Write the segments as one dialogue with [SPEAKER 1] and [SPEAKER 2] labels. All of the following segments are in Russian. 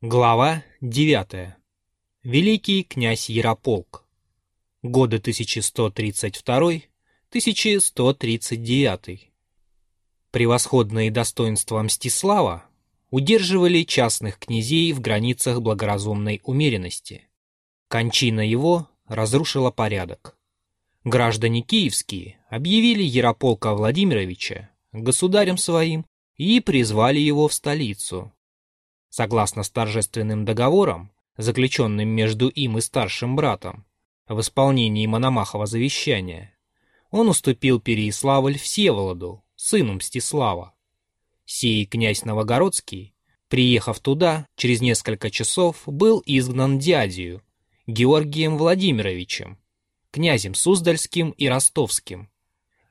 [SPEAKER 1] Глава 9. Великий князь Ярополк. Годы 1132-1139. Превосходные достоинства Мстислава удерживали частных князей в границах благоразумной умеренности. Кончина его разрушила порядок. Граждане киевские объявили Ярополка Владимировича государем своим и призвали его в столицу, Согласно с торжественным договором, заключенным между им и старшим братом, в исполнении Мономахова завещания, он уступил Переяславль Всеволоду, сыну Мстислава. Сей князь Новогородский, приехав туда, через несколько часов был изгнан дядью, Георгием Владимировичем, князем Суздальским и Ростовским,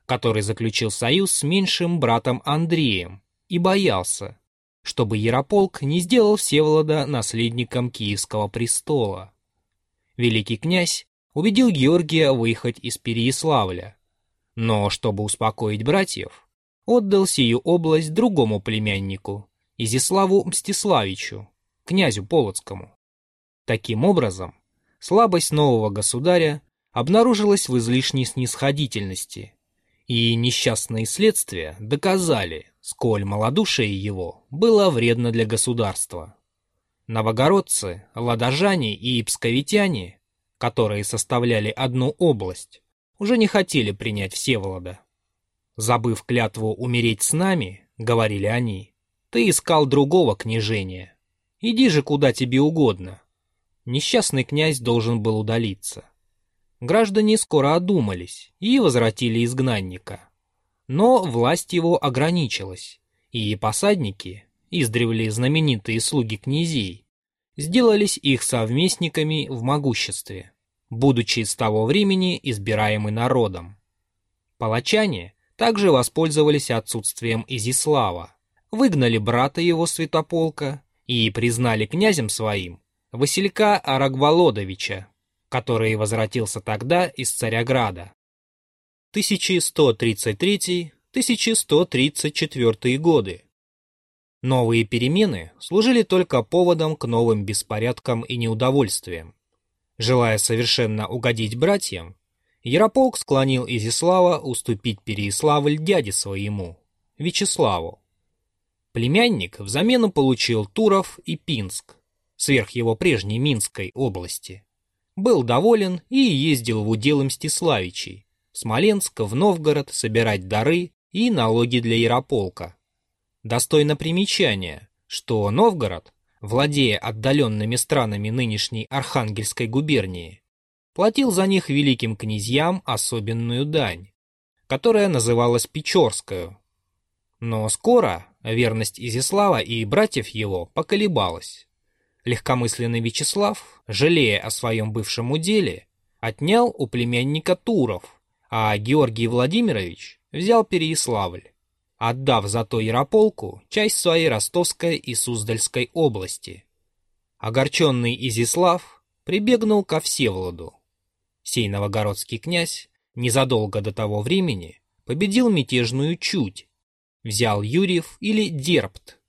[SPEAKER 1] который заключил союз с меньшим братом Андреем и боялся, чтобы Ярополк не сделал Всеволода наследником Киевского престола. Великий князь убедил Георгия выехать из Переяславля, но, чтобы успокоить братьев, отдал сию область другому племяннику, Изиславу Мстиславичу, князю Полоцкому. Таким образом, слабость нового государя обнаружилась в излишней снисходительности, и несчастные следствия доказали, сколь малодушие его было вредно для государства. Новогородцы, ладожане и псковитяне, которые составляли одну область, уже не хотели принять Всеволода. «Забыв клятву умереть с нами, — говорили они, — ты искал другого княжения. Иди же куда тебе угодно». Несчастный князь должен был удалиться. Граждане скоро одумались и возвратили изгнанника. Но власть его ограничилась, и посадники, издревле знаменитые слуги князей, сделались их совместниками в могуществе, будучи с того времени избираемы народом. Палачане также воспользовались отсутствием Изислава, выгнали брата его святополка и признали князем своим Василька Арагволодовича, который возвратился тогда из Царяграда. 1133-1134 годы. Новые перемены служили только поводом к новым беспорядкам и неудовольствиям. Желая совершенно угодить братьям, Ярополк склонил Изислава уступить Переяславль дяде своему, Вячеславу. Племянник взамен получил Туров и Пинск, сверх его прежней Минской области. Был доволен и ездил в удел Мстиславичей, Смоленск, в Новгород собирать дары и налоги для Ярополка. Достойно примечания, что Новгород, владея отдаленными странами нынешней Архангельской губернии, платил за них великим князьям особенную дань, которая называлась Печорскую. Но скоро верность Изяслава и братьев его поколебалась. Легкомысленный Вячеслав, жалея о своем бывшем уделе, отнял у племянника Туров – а Георгий Владимирович взял Переяславль, отдав зато Ярополку часть своей Ростовской и Суздальской области. Огорченный Изислав прибегнул ко Всеволоду. Сей новогородский князь незадолго до того времени победил мятежную Чуть, взял Юрьев или Дерпт,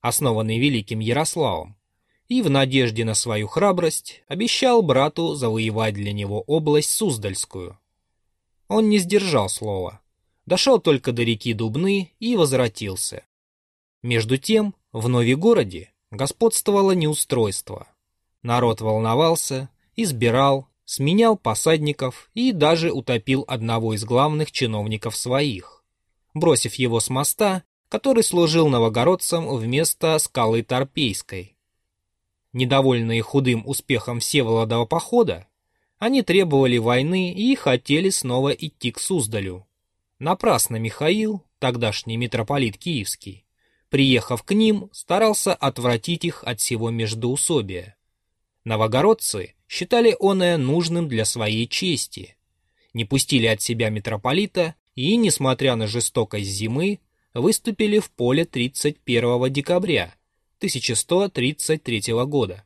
[SPEAKER 1] основанный великим Ярославом, и в надежде на свою храбрость обещал брату завоевать для него область Суздальскую – он не сдержал слова. Дошел только до реки Дубны и возвратился. Между тем, в Новигороде господствовало неустройство. Народ волновался, избирал, сменял посадников и даже утопил одного из главных чиновников своих, бросив его с моста, который служил новогородцам вместо скалы Торпейской. Недовольные худым успехом Всеволодова похода, они требовали войны и хотели снова идти к Суздалю. Напрасно Михаил, тогдашний митрополит Киевский, приехав к ним, старался отвратить их от всего междоусобия. Новогородцы считали оное нужным для своей чести, не пустили от себя митрополита и, несмотря на жестокость зимы, выступили в поле 31 декабря 1133 года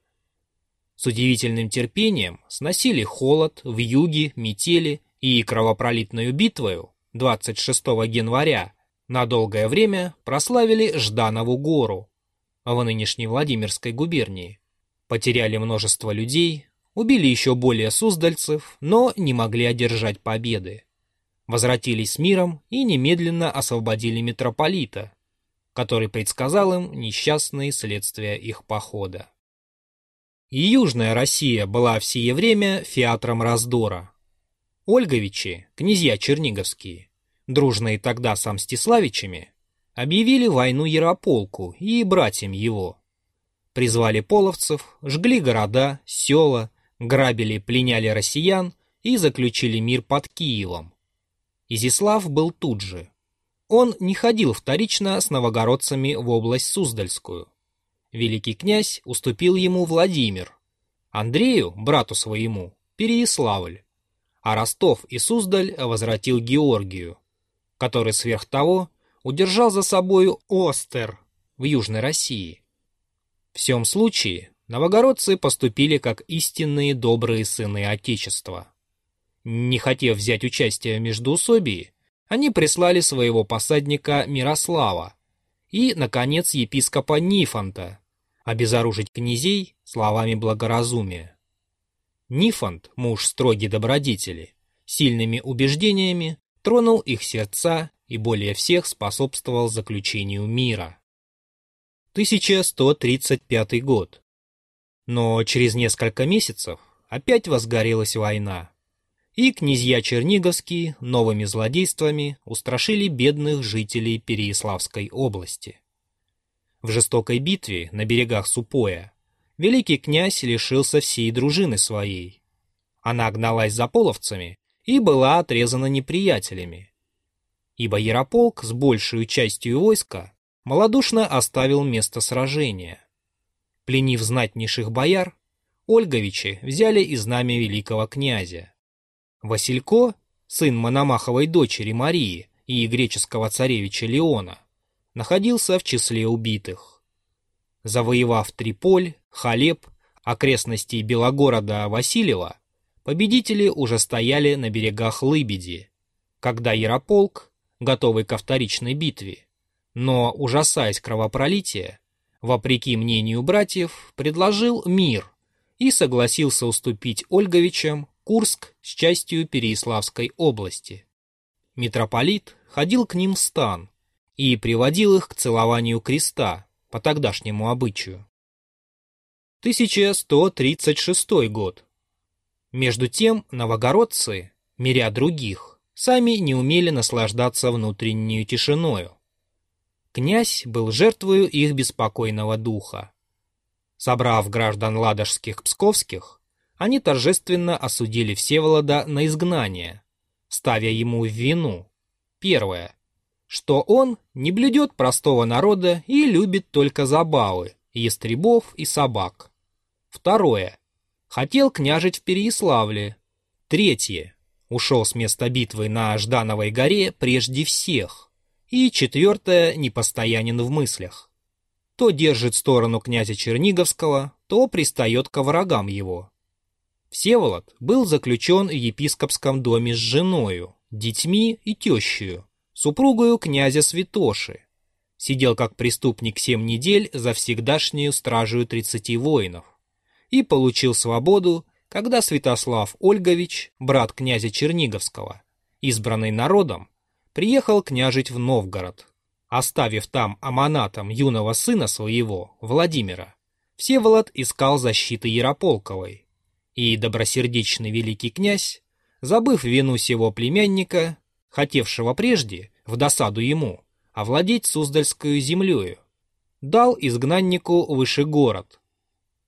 [SPEAKER 1] с удивительным терпением сносили холод, вьюги, метели и кровопролитную битвою 26 января на долгое время прославили Жданову гору. в нынешней Владимирской губернии. Потеряли множество людей, убили еще более суздальцев, но не могли одержать победы. Возвратились с миром и немедленно освободили митрополита, который предсказал им несчастные следствия их похода. И Южная Россия была в время фиатром раздора. Ольговичи, князья черниговские, дружные тогда с Амстиславичами, объявили войну Ярополку и братьям его. Призвали половцев, жгли города, села, грабили, пленяли россиян и заключили мир под Киевом. Изислав был тут же. Он не ходил вторично с новогородцами в область Суздальскую. Великий князь уступил ему Владимир, Андрею, брату своему, Переяславль, а Ростов и Суздаль возвратил Георгию, который сверх того удержал за собою Остер в Южной России. В всем случае новогородцы поступили как истинные добрые сыны Отечества. Не хотев взять участие в междоусобии, они прислали своего посадника Мирослава и, наконец, епископа Нифонта, обезоружить князей словами благоразумия. Нифонт, муж строгий добродетели, сильными убеждениями тронул их сердца и более всех способствовал заключению мира. 1135 год. Но через несколько месяцев опять возгорелась война, и князья Черниговские новыми злодействами устрашили бедных жителей Переяславской области. В жестокой битве на берегах Супоя великий князь лишился всей дружины своей. Она гналась за половцами и была отрезана неприятелями. Ибо Ярополк с большей частью войска малодушно оставил место сражения. Пленив знатнейших бояр, Ольговичи взяли и знамя великого князя. Василько, сын Мономаховой дочери Марии и греческого царевича Леона, находился в числе убитых. Завоевав Триполь, Халеб, окрестности Белогорода Васильева, победители уже стояли на берегах Лыбеди, когда Ярополк, готовый ко вторичной битве, но, ужасаясь кровопролития, вопреки мнению братьев, предложил мир и согласился уступить Ольговичам Курск с частью Переяславской области. Митрополит ходил к ним в стан и приводил их к целованию креста по тогдашнему обычаю. 1136 год. Между тем новогородцы, миря других, сами не умели наслаждаться внутреннюю тишиною. Князь был жертвою их беспокойного духа. Собрав граждан ладожских псковских, они торжественно осудили Всеволода на изгнание, ставя ему вину. Первое, что он не блюдет простого народа и любит только забавы, ястребов и собак. Второе. Хотел княжить в Переяславле. Третье. Ушел с места битвы на Ждановой горе прежде всех. И четвертое. Непостоянен в мыслях. То держит сторону князя Черниговского, то пристает к врагам его. Всеволод был заключен в епископском доме с женою, детьми и тещою, супругою князя Святоши. Сидел как преступник семь недель за всегдашнюю стражу тридцати воинов. И получил свободу, когда Святослав Ольгович, брат князя Черниговского, избранный народом, приехал княжить в Новгород, оставив там аманатом юного сына своего, Владимира. Всеволод искал защиты Ярополковой, и добросердечный великий князь, забыв вину сего племянника, хотевшего прежде, в досаду ему, овладеть Суздальскую землею, дал изгнаннику выше город,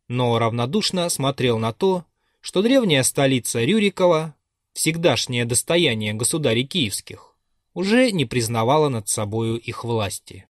[SPEAKER 1] но равнодушно смотрел на то, что древняя столица Рюрикова, всегдашнее достояние государей киевских, уже не признавала над собою их власти.